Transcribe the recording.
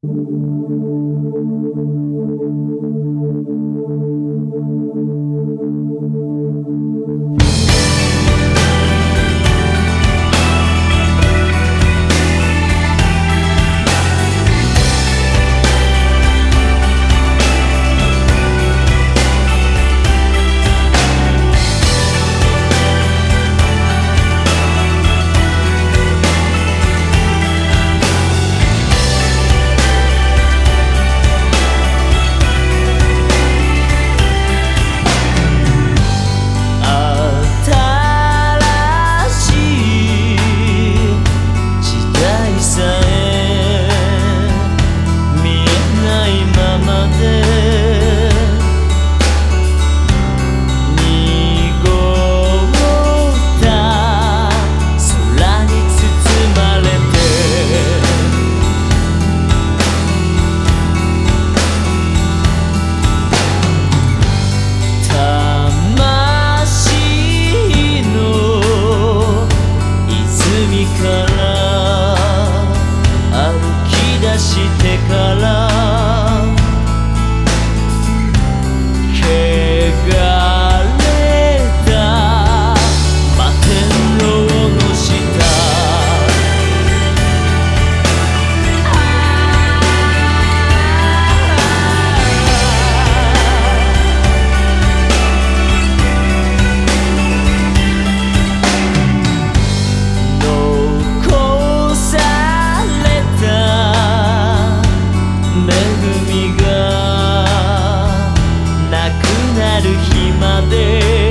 新る日まで」